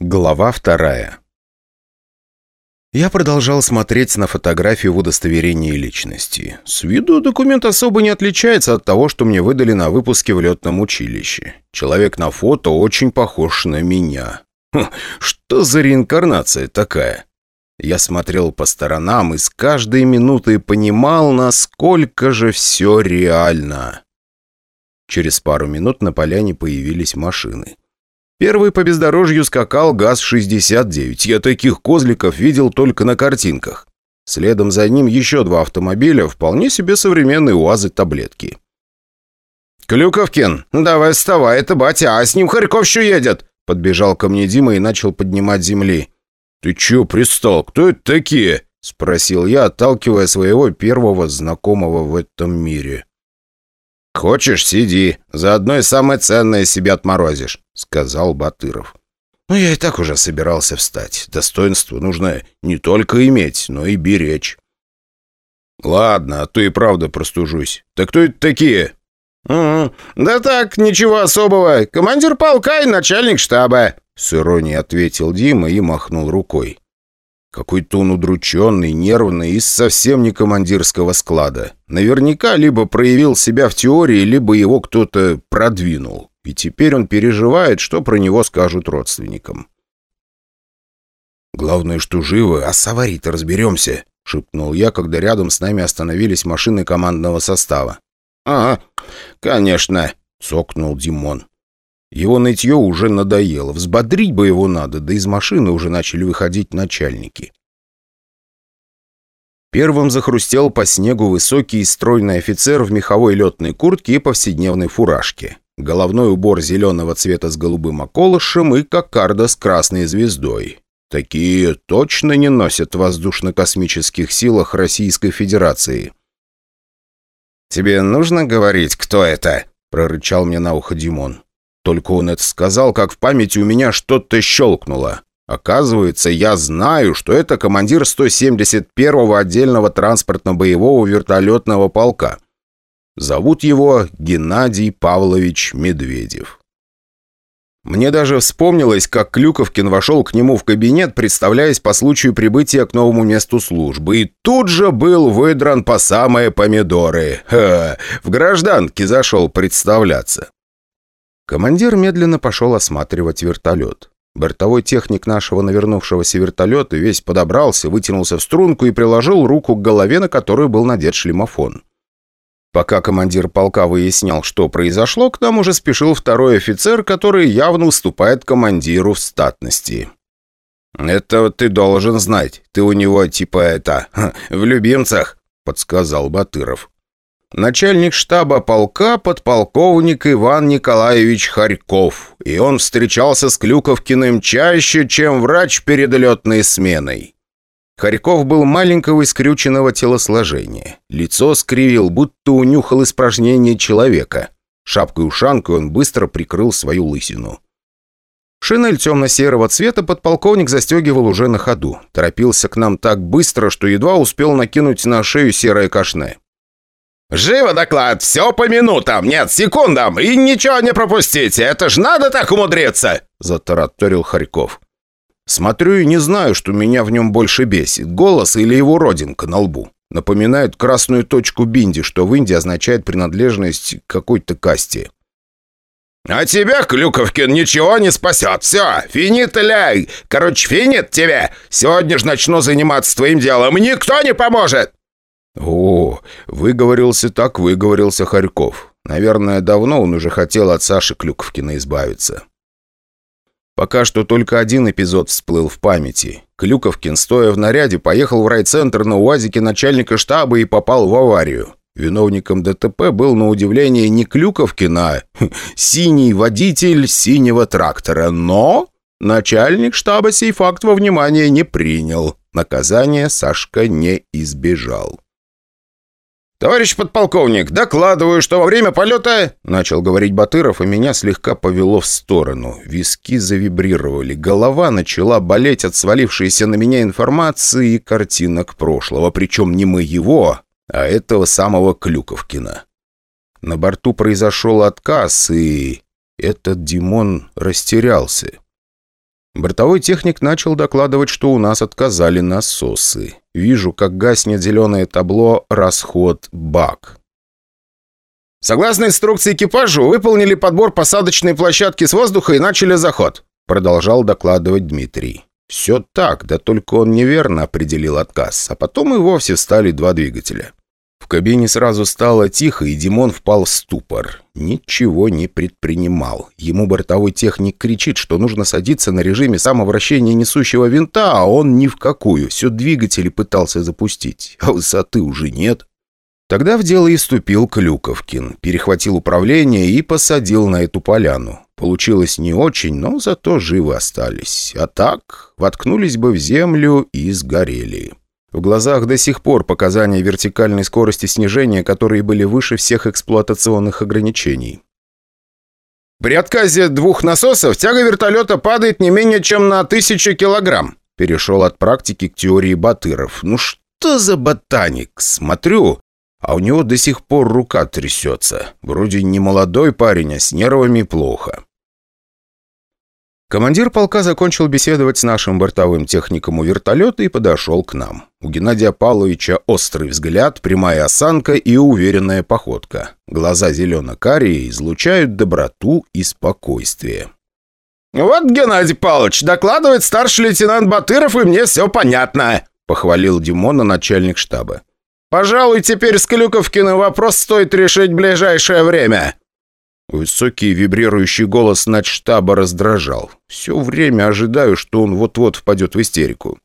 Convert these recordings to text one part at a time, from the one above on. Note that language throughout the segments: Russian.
Глава вторая Я продолжал смотреть на фотографию в удостоверении личности. С виду документ особо не отличается от того, что мне выдали на выпуске в летном училище. Человек на фото очень похож на меня. Хм, что за реинкарнация такая? Я смотрел по сторонам и с каждой минутой понимал, насколько же все реально. Через пару минут на поляне появились машины. Первый по бездорожью скакал ГАЗ-69. Я таких козликов видел только на картинках. Следом за ним еще два автомобиля, вполне себе современные УАЗы-таблетки. «Клюковкин, давай вставай, это батя, а с ним Харьков еще едет!» Подбежал ко мне Дима и начал поднимать земли. «Ты че пристал? Кто это такие?» Спросил я, отталкивая своего первого знакомого в этом мире. «Хочешь, сиди. Заодно и самое ценное себе отморозишь», — сказал Батыров. «Ну, я и так уже собирался встать. Достоинство нужно не только иметь, но и беречь». «Ладно, а то и правда простужусь. Так кто это такие?» «Угу. «Да так, ничего особого. Командир полка и начальник штаба», — с иронией ответил Дима и махнул рукой. Какой-то он удрученный, нервный и совсем не командирского склада. Наверняка либо проявил себя в теории, либо его кто-то продвинул. И теперь он переживает, что про него скажут родственникам. «Главное, что живы, а с аварией-то разберемся», — шепнул я, когда рядом с нами остановились машины командного состава. «Ага, конечно», — цокнул Димон. Его нытье уже надоело. Взбодрить бы его надо, да из машины уже начали выходить начальники. Первым захрустел по снегу высокий и стройный офицер в меховой летной куртке и повседневной фуражке. Головной убор зеленого цвета с голубым околышем и кокарда с красной звездой. Такие точно не носят в воздушно-космических силах Российской Федерации. «Тебе нужно говорить, кто это?» – прорычал мне на ухо Димон. Только он это сказал, как в памяти у меня что-то щелкнуло. Оказывается, я знаю, что это командир 171-го отдельного транспортно-боевого вертолетного полка. Зовут его Геннадий Павлович Медведев. Мне даже вспомнилось, как Клюковкин вошел к нему в кабинет, представляясь по случаю прибытия к новому месту службы, и тут же был выдран по самые помидоры. Ха, в гражданке зашел представляться. Командир медленно пошел осматривать вертолет. Бортовой техник нашего навернувшегося вертолета весь подобрался, вытянулся в струнку и приложил руку к голове, на которую был надет шлемофон. Пока командир полка выяснял, что произошло, к нам уже спешил второй офицер, который явно уступает командиру в статности. «Это ты должен знать. Ты у него типа это... в любимцах», — подсказал Батыров начальник штаба полка подполковник Иван Николаевич Харьков, и он встречался с Клюковкиным чаще, чем врач перед летной сменой. Харьков был маленького и скрюченного телосложения. Лицо скривил, будто унюхал испражнение человека. Шапкой-ушанкой он быстро прикрыл свою лысину. Шинель темно-серого цвета подполковник застегивал уже на ходу. Торопился к нам так быстро, что едва успел накинуть на шею серое кашне. «Живо доклад! Все по минутам! Нет, секундам! И ничего не пропустите! Это ж надо так умудриться!» Затараторил Харьков. Смотрю и не знаю, что меня в нем больше бесит. Голос или его родинка на лбу. Напоминает красную точку бинди, что в Индии означает принадлежность какой-то касте. «А тебя, Клюковкин, ничего не спасет. Все, финит ляй. Короче, финит тебе. Сегодня же начну заниматься твоим делом. Никто не поможет!» «О, выговорился так, выговорился Харьков. Наверное, давно он уже хотел от Саши Клюковкина избавиться». Пока что только один эпизод всплыл в памяти. Клюковкин, стоя в наряде, поехал в райцентр на УАЗике начальника штаба и попал в аварию. Виновником ДТП был, на удивление, не Клюковкин, а синий водитель синего трактора. Но начальник штаба сей факт во внимание не принял. Наказание Сашка не избежал. «Товарищ подполковник, докладываю, что во время полета...» Начал говорить Батыров, и меня слегка повело в сторону. Виски завибрировали, голова начала болеть от свалившейся на меня информации и картинок прошлого, причем не моего, а этого самого Клюковкина. На борту произошел отказ, и этот Димон растерялся. Бортовой техник начал докладывать, что у нас отказали насосы. Вижу, как гаснет зеленое табло «Расход БАК». «Согласно инструкции экипажу, выполнили подбор посадочной площадки с воздуха и начали заход», продолжал докладывать Дмитрий. «Все так, да только он неверно определил отказ, а потом и вовсе встали два двигателя». Кабине сразу стало тихо, и Димон впал в ступор. Ничего не предпринимал. Ему бортовой техник кричит, что нужно садиться на режиме самовращения несущего винта, а он ни в какую. Все двигатели пытался запустить, а высоты уже нет. Тогда в дело и ступил Клюковкин, перехватил управление и посадил на эту поляну. Получилось не очень, но зато живы остались. А так, воткнулись бы в землю и сгорели. В глазах до сих пор показания вертикальной скорости снижения, которые были выше всех эксплуатационных ограничений. «При отказе двух насосов тяга вертолета падает не менее чем на тысячу килограмм», перешел от практики к теории Батыров. «Ну что за ботаник? Смотрю, а у него до сих пор рука трясется. Вроде не молодой парень, а с нервами плохо». Командир полка закончил беседовать с нашим бортовым техником у вертолета и подошел к нам. У Геннадия Павловича острый взгляд, прямая осанка и уверенная походка. Глаза зелено-карие излучают доброту и спокойствие. «Вот, Геннадий Павлович, докладывает старший лейтенант Батыров, и мне все понятно», — похвалил Димона начальник штаба. «Пожалуй, теперь с Клюковкиным вопрос стоит решить в ближайшее время». Высокий вибрирующий голос штаба раздражал. Все время ожидаю, что он вот-вот впадет в истерику.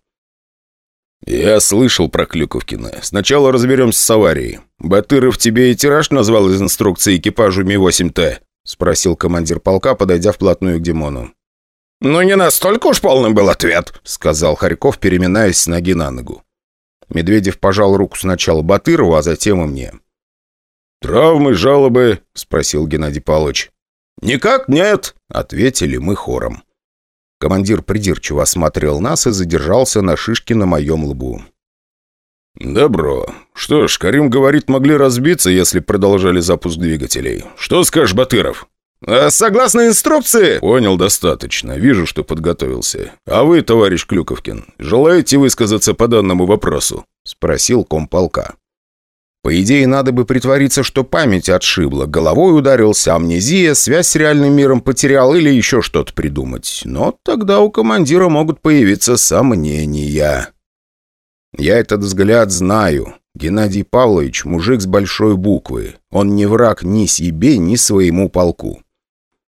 «Я слышал про Клюковкина. Сначала разберемся с аварией. Батыров тебе и тираж назвал из инструкции экипажу Ми-8Т?» — спросил командир полка, подойдя вплотную к Димону. «Ну, не настолько уж полным был ответ», — сказал Харьков, переминаясь с ноги на ногу. Медведев пожал руку сначала Батырову, а затем и мне. «Травмы, жалобы?» – спросил Геннадий Павлович. «Никак нет», – ответили мы хором. Командир придирчиво осмотрел нас и задержался на шишке на моем лбу. «Добро. Что ж, Карим говорит, могли разбиться, если продолжали запуск двигателей. Что скажешь, Батыров?» а «Согласно инструкции...» «Понял достаточно. Вижу, что подготовился. А вы, товарищ Клюковкин, желаете высказаться по данному вопросу?» Спросил комполка. По идее, надо бы притвориться, что память отшибла, головой ударился, амнезия, связь с реальным миром потерял или еще что-то придумать. Но тогда у командира могут появиться сомнения. Я этот взгляд знаю. Геннадий Павлович – мужик с большой буквы. Он не враг ни себе, ни своему полку.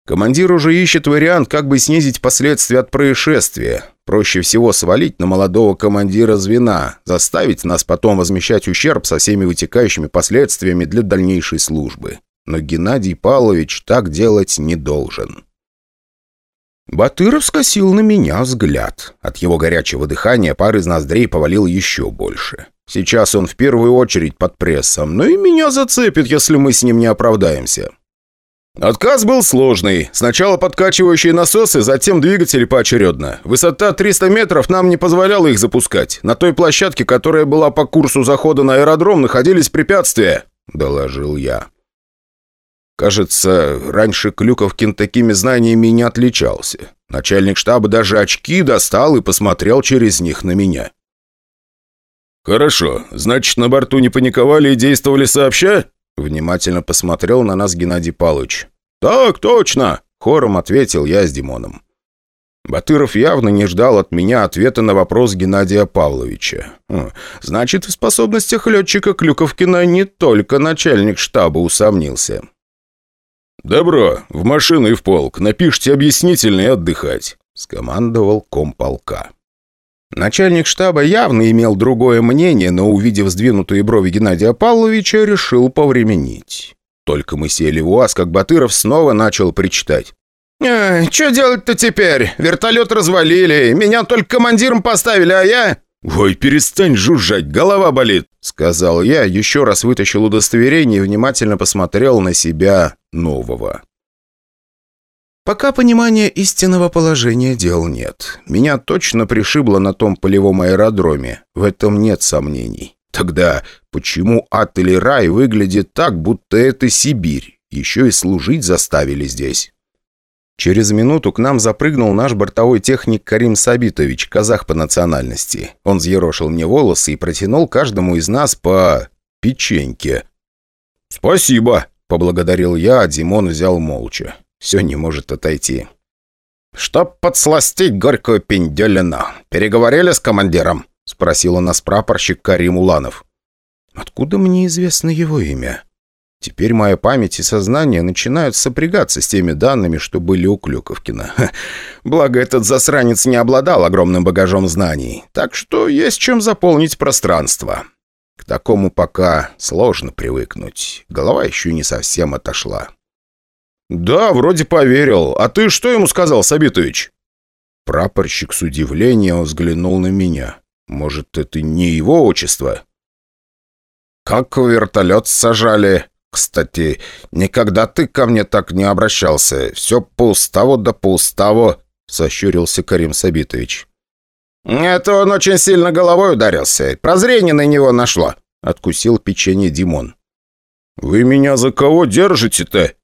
Командир уже ищет вариант, как бы снизить последствия от происшествия. Проще всего свалить на молодого командира звена, заставить нас потом возмещать ущерб со всеми вытекающими последствиями для дальнейшей службы. Но Геннадий Павлович так делать не должен. Батыров скосил на меня взгляд. От его горячего дыхания пар из ноздрей повалил еще больше. Сейчас он в первую очередь под прессом, но и меня зацепит, если мы с ним не оправдаемся. Отказ был сложный. Сначала подкачивающие насосы, затем двигатели поочередно. Высота 300 метров нам не позволяла их запускать. На той площадке, которая была по курсу захода на аэродром, находились препятствия», — доложил я. Кажется, раньше Клюковкин такими знаниями не отличался. Начальник штаба даже очки достал и посмотрел через них на меня. «Хорошо. Значит, на борту не паниковали и действовали сообща?» Внимательно посмотрел на нас Геннадий Палыч. «Так точно!» — хором ответил я с Димоном. Батыров явно не ждал от меня ответа на вопрос Геннадия Павловича. Хм, значит, в способностях летчика Клюковкина не только начальник штаба усомнился. «Добро, в машину и в полк. Напишите объяснительно и отдыхать», — скомандовал комполка. Начальник штаба явно имел другое мнение, но, увидев сдвинутые брови Геннадия Павловича, решил повременить. Только мы сели в УАЗ, как Батыров снова начал причитать. «Э, «Что делать-то теперь? Вертолет развалили, меня только командиром поставили, а я...» «Ой, перестань жужжать, голова болит», — сказал я, еще раз вытащил удостоверение и внимательно посмотрел на себя нового. Пока понимания истинного положения дел нет. Меня точно пришибло на том полевом аэродроме. В этом нет сомнений. Тогда почему ад или рай выглядит так, будто это Сибирь? Еще и служить заставили здесь. Через минуту к нам запрыгнул наш бортовой техник Карим Сабитович, казах по национальности. Он взъерошил мне волосы и протянул каждому из нас по... печеньке. «Спасибо», — поблагодарил я, а Димон взял молча. Все не может отойти. «Чтоб подсластить горькую пиндюлину, переговорили с командиром?» — спросил у нас прапорщик Карим Уланов. «Откуда мне известно его имя?» Теперь моя память и сознание начинают сопрягаться с теми данными, что были у Клюковкина. Благо, этот засранец не обладал огромным багажом знаний, так что есть чем заполнить пространство. К такому пока сложно привыкнуть. Голова еще не совсем отошла. «Да, вроде поверил. А ты что ему сказал, Сабитович?» Прапорщик с удивлением взглянул на меня. «Может, это не его отчество?» «Как вертолет сажали?» «Кстати, никогда ты ко мне так не обращался. Все по уставу да по уставу», — сощурился Карим Сабитович. «Это он очень сильно головой ударился. Прозрение на него нашло», — откусил печенье Димон. «Вы меня за кого держите-то?»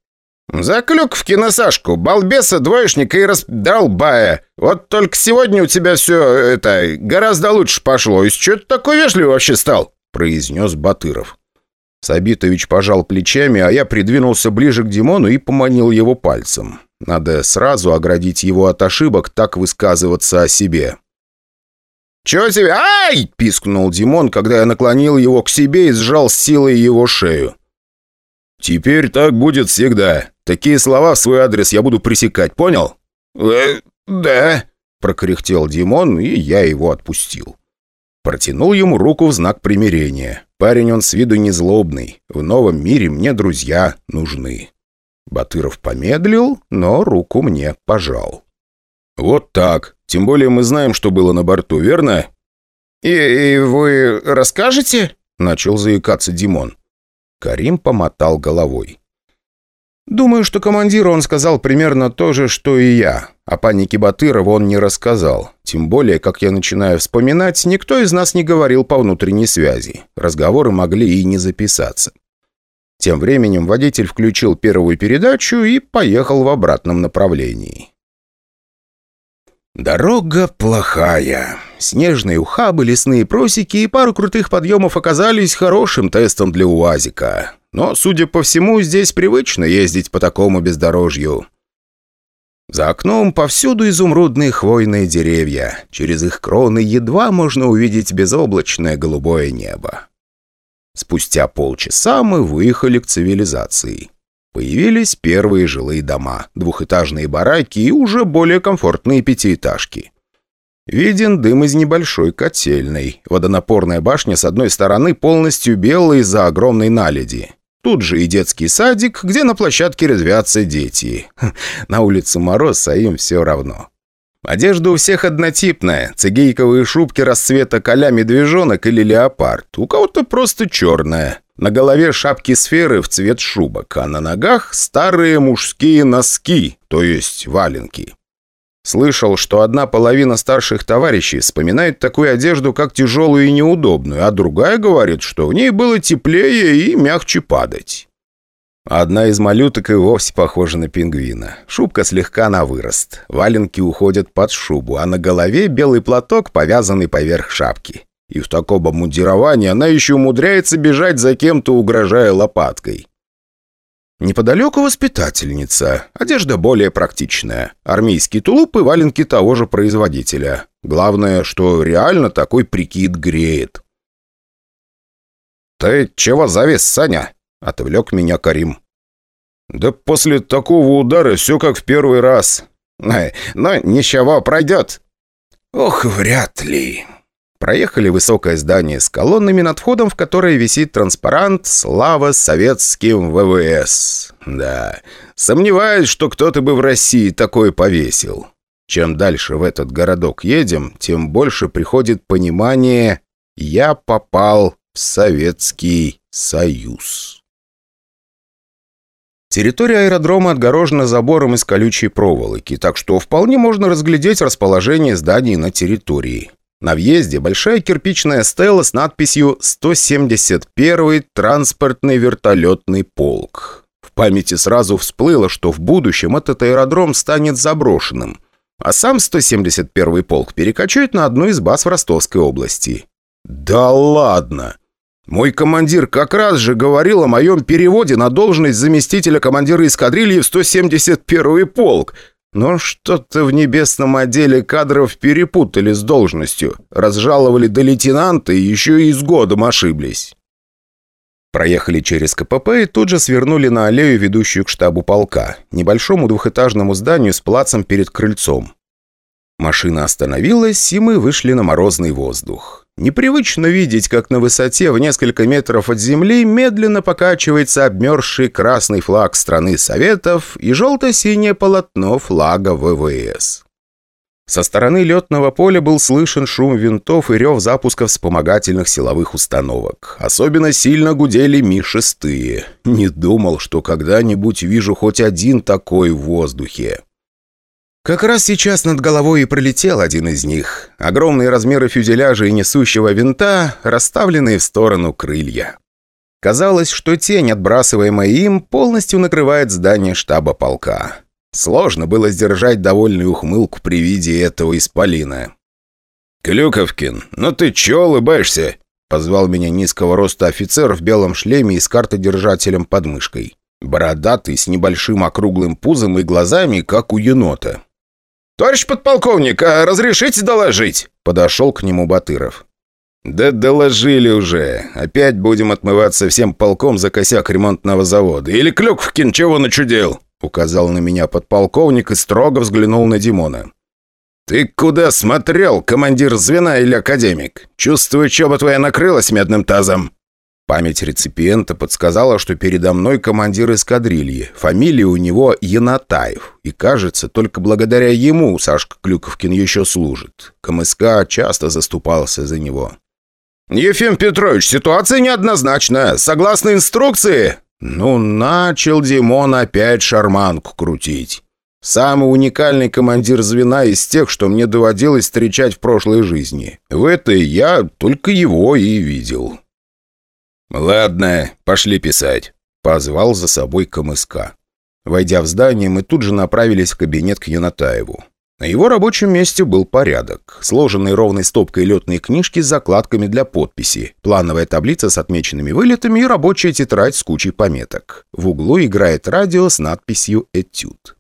«За клюк в киносашку, балбеса, двоечника и раздолбая. Вот только сегодня у тебя все, это, гораздо лучше пошло. И что ты такой вежливый вообще стал?» — произнес Батыров. Сабитович пожал плечами, а я придвинулся ближе к Димону и поманил его пальцем. Надо сразу оградить его от ошибок, так высказываться о себе. «Чего тебе? Ай!» – пискнул Димон, когда я наклонил его к себе и сжал силой его шею. «Теперь так будет всегда. Такие слова в свой адрес я буду пресекать, понял?» «Э, да», – прокряхтел Димон, и я его отпустил. Протянул ему руку в знак примирения. Парень он с виду не злобный. В новом мире мне друзья нужны. Батыров помедлил, но руку мне пожал. «Вот так. Тем более мы знаем, что было на борту, верно?» «И, и вы расскажете?» — начал заикаться Димон. Карим помотал головой. Думаю, что командиру он сказал примерно то же, что и я. О панике Батырова он не рассказал. Тем более, как я начинаю вспоминать, никто из нас не говорил по внутренней связи. Разговоры могли и не записаться. Тем временем водитель включил первую передачу и поехал в обратном направлении. Дорога плохая. Снежные ухабы, лесные просеки и пару крутых подъемов оказались хорошим тестом для УАЗика. Но, судя по всему, здесь привычно ездить по такому бездорожью. За окном повсюду изумрудные хвойные деревья. Через их кроны едва можно увидеть безоблачное голубое небо. Спустя полчаса мы выехали к цивилизации. Появились первые жилые дома, двухэтажные бараки и уже более комфортные пятиэтажки. Виден дым из небольшой котельной. Водонапорная башня с одной стороны полностью белая из-за огромной наледи. Тут же и детский садик, где на площадке резвятся дети. На улице мороз, а им все равно. Одежда у всех однотипная. Цигейковые шубки расцвета коля медвежонок или леопард. У кого-то просто черная. На голове шапки сферы в цвет шубок, а на ногах старые мужские носки, то есть валенки. Слышал, что одна половина старших товарищей вспоминает такую одежду как тяжелую и неудобную, а другая говорит, что в ней было теплее и мягче падать. Одна из малюток и вовсе похожа на пингвина. Шубка слегка на вырост. Валенки уходят под шубу, а на голове белый платок, повязанный поверх шапки. И в таком обмундировании она еще умудряется бежать за кем-то, угрожая лопаткой. Неподалеку воспитательница. Одежда более практичная. Армейский тулуп и валенки того же производителя. Главное, что реально такой прикид греет. «Ты чего завис, Саня?» — отвлек меня Карим. «Да после такого удара все как в первый раз». «Но ничего, пройдет». «Ох, вряд ли». Проехали высокое здание с колоннами, над входом в которое висит транспарант «Слава советским ВВС». Да, сомневаюсь, что кто-то бы в России такое повесил. Чем дальше в этот городок едем, тем больше приходит понимание «я попал в Советский Союз». Территория аэродрома отгорожена забором из колючей проволоки, так что вполне можно разглядеть расположение зданий на территории. На въезде большая кирпичная стела с надписью «171-й транспортный вертолетный полк». В памяти сразу всплыло, что в будущем этот аэродром станет заброшенным, а сам 171-й полк перекочует на одну из баз в Ростовской области. «Да ладно!» Мой командир как раз же говорил о моем переводе на должность заместителя командира эскадрильи в 171-й полк. Но что-то в небесном отделе кадров перепутали с должностью. Разжаловали до лейтенанта и еще и с годом ошиблись. Проехали через КПП и тут же свернули на аллею, ведущую к штабу полка, небольшому двухэтажному зданию с плацем перед крыльцом. Машина остановилась, и мы вышли на морозный воздух. Непривычно видеть, как на высоте в несколько метров от земли медленно покачивается обмерзший красный флаг страны Советов и желто-синее полотно флага ВВС. Со стороны летного поля был слышен шум винтов и рев запуска вспомогательных силовых установок. Особенно сильно гудели Ми-6. Не думал, что когда-нибудь вижу хоть один такой в воздухе. Как раз сейчас над головой и пролетел один из них. Огромные размеры фюзеляжа и несущего винта, расставленные в сторону крылья. Казалось, что тень, отбрасываемая им, полностью накрывает здание штаба полка. Сложно было сдержать довольную ухмылку при виде этого исполина. «Клюковкин, ну ты чё улыбаешься?» Позвал меня низкого роста офицер в белом шлеме и с картодержателем под мышкой. Бородатый, с небольшим округлым пузом и глазами, как у енота. «Товарищ подполковник, а разрешите доложить?» Подошел к нему Батыров. «Да доложили уже. Опять будем отмываться всем полком за косяк ремонтного завода. Или Клюквкин чего начудил?» Указал на меня подполковник и строго взглянул на Димона. «Ты куда смотрел, командир звена или академик? Чувствую, чоба твоя накрылась медным тазом». Память реципиента подсказала, что передо мной командир эскадрильи. Фамилия у него Янатаев. И кажется, только благодаря ему Сашка Клюковкин еще служит. КМСК часто заступался за него. «Ефим Петрович, ситуация неоднозначная. Согласно инструкции...» Ну, начал Димон опять шарманку крутить. Самый уникальный командир звена из тех, что мне доводилось встречать в прошлой жизни. В этой я только его и видел. «Ладно, пошли писать», — позвал за собой КМСК. Войдя в здание, мы тут же направились в кабинет к Янатаеву. На его рабочем месте был порядок. Сложенные ровной стопкой летные книжки с закладками для подписи, плановая таблица с отмеченными вылетами и рабочая тетрадь с кучей пометок. В углу играет радио с надписью «Этюд».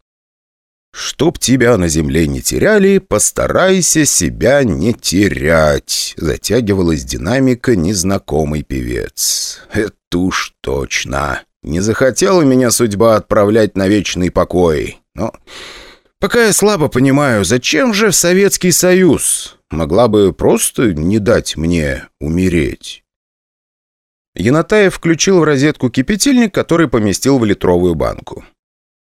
«Чтоб тебя на земле не теряли, постарайся себя не терять», затягивалась динамика незнакомый певец. «Это уж точно. Не захотела меня судьба отправлять на вечный покой. Но пока я слабо понимаю, зачем же Советский Союз? Могла бы просто не дать мне умереть». Янатаев включил в розетку кипятильник, который поместил в литровую банку.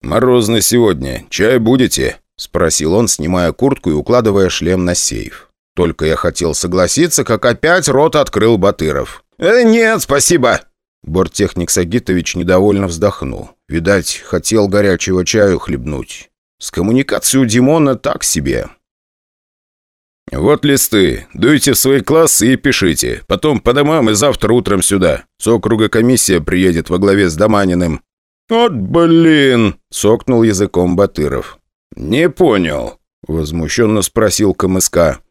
«Морозно сегодня. Чай будете?» – спросил он, снимая куртку и укладывая шлем на сейф. Только я хотел согласиться, как опять рот открыл Батыров. «Э, нет, спасибо!» Борттехник Сагитович недовольно вздохнул. Видать, хотел горячего чаю хлебнуть. С коммуникацией у Димона так себе. «Вот листы. Дуйте в свои классы и пишите. Потом по домам и завтра утром сюда. С округа комиссия приедет во главе с Доманиным. «Вот блин!» — сокнул языком Батыров. «Не понял», — возмущенно спросил КМСК.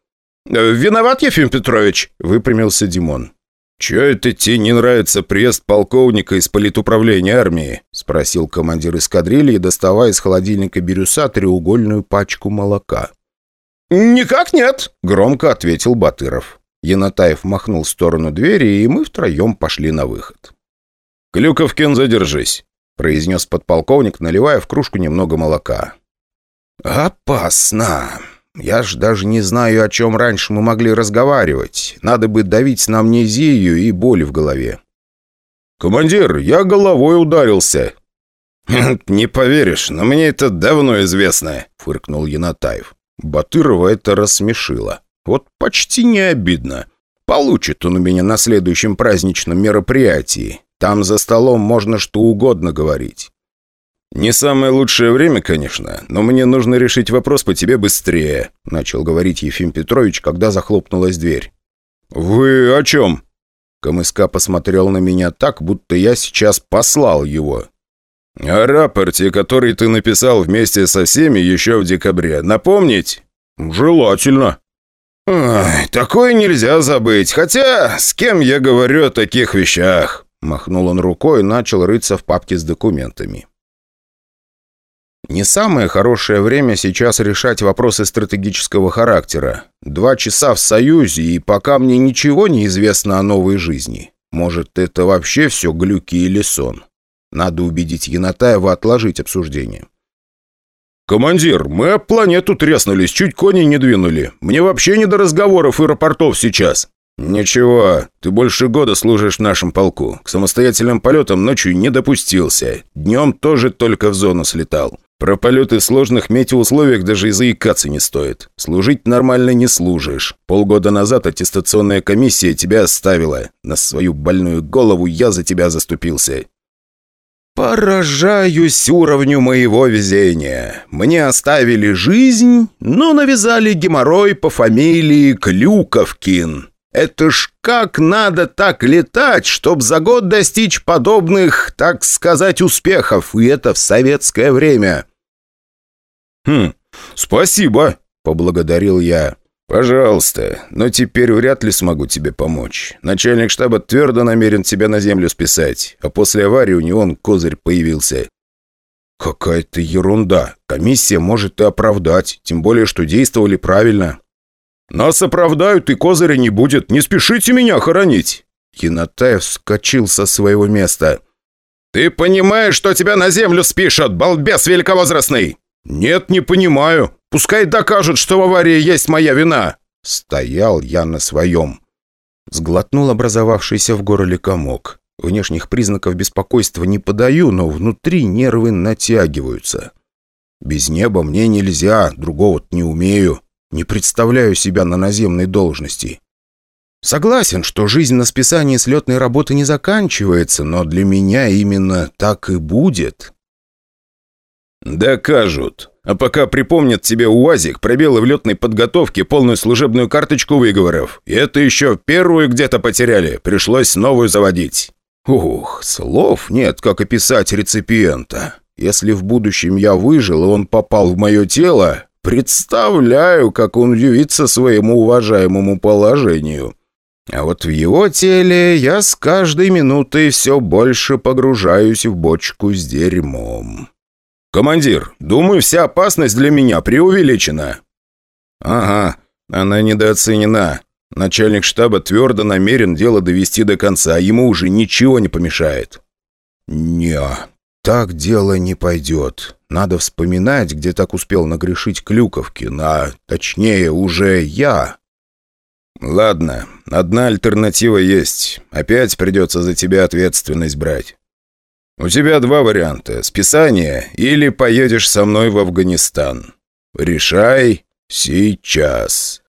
«Виноват, Ефим Петрович!» — выпрямился Димон. «Чё это тебе не нравится приезд полковника из политуправления армии?» — спросил командир эскадрильи, доставая из холодильника бирюса треугольную пачку молока. «Никак нет!» — громко ответил Батыров. Янатаев махнул в сторону двери, и мы втроем пошли на выход. «Клюковкин, задержись!» Произнес подполковник, наливая в кружку немного молока. «Опасно. Я ж даже не знаю, о чем раньше мы могли разговаривать. Надо бы давить на амнезию и боль в голове». «Командир, я головой ударился». «Не поверишь, но мне это давно известно», — фыркнул Янатаев. Батырова это рассмешило. «Вот почти не обидно. Получит он у меня на следующем праздничном мероприятии. Там за столом можно что угодно говорить. «Не самое лучшее время, конечно, но мне нужно решить вопрос по тебе быстрее», начал говорить Ефим Петрович, когда захлопнулась дверь. «Вы о чем?» КМСК посмотрел на меня так, будто я сейчас послал его. «О рапорте, который ты написал вместе со всеми еще в декабре, напомнить?» «Желательно». «Ой, такое нельзя забыть, хотя с кем я говорю о таких вещах?» Махнул он рукой и начал рыться в папке с документами. Не самое хорошее время сейчас решать вопросы стратегического характера. Два часа в Союзе, и пока мне ничего не известно о новой жизни. Может, это вообще все глюки или сон? Надо убедить Янатаева отложить обсуждение. «Командир, мы об планету треснулись, чуть кони не двинули. Мне вообще не до разговоров и рапортов сейчас». «Ничего, ты больше года служишь в нашем полку. К самостоятельным полетам ночью не допустился. Днем тоже только в зону слетал. Про полеты в сложных метеоусловиях даже и заикаться не стоит. Служить нормально не служишь. Полгода назад аттестационная комиссия тебя оставила. На свою больную голову я за тебя заступился. «Поражаюсь уровню моего везения. Мне оставили жизнь, но навязали геморрой по фамилии Клюковкин. Это ж как надо так летать, чтобы за год достичь подобных, так сказать, успехов, и это в советское время». «Хм, спасибо», — поблагодарил я. «Пожалуйста, но теперь вряд ли смогу тебе помочь. Начальник штаба твердо намерен тебя на землю списать, а после аварии у него он козырь появился». «Какая-то ерунда. Комиссия может и оправдать, тем более, что действовали правильно». «Нас оправдают, и козыря не будет. Не спешите меня хоронить!» Янатаев вскочил со своего места. «Ты понимаешь, что тебя на землю спишут, балбес великовозрастный?» «Нет, не понимаю. Пускай докажут, что в аварии есть моя вина!» Стоял я на своем. Сглотнул образовавшийся в горле комок. Внешних признаков беспокойства не подаю, но внутри нервы натягиваются. Без неба мне нельзя, другого не умею. Не представляю себя на наземной должности. Согласен, что жизнь на списании слетной работы не заканчивается, но для меня именно так и будет. «Докажут. А пока припомнят тебе УАЗик, пробелы в летной подготовке, полную служебную карточку выговоров. И это еще первую где-то потеряли. Пришлось новую заводить». «Ух, слов нет, как описать реципиента. Если в будущем я выжил, и он попал в мое тело, представляю, как он удивится своему уважаемому положению». А вот в его теле я с каждой минутой все больше погружаюсь в бочку с дерьмом. «Командир, думаю, вся опасность для меня преувеличена». «Ага, она недооценена. Начальник штаба твердо намерен дело довести до конца, ему уже ничего не помешает». «Не, так дело не пойдет. Надо вспоминать, где так успел нагрешить Клюковкин, а точнее уже я». «Ладно, одна альтернатива есть. Опять придется за тебя ответственность брать». «У тебя два варианта – списание или поедешь со мной в Афганистан. Решай сейчас».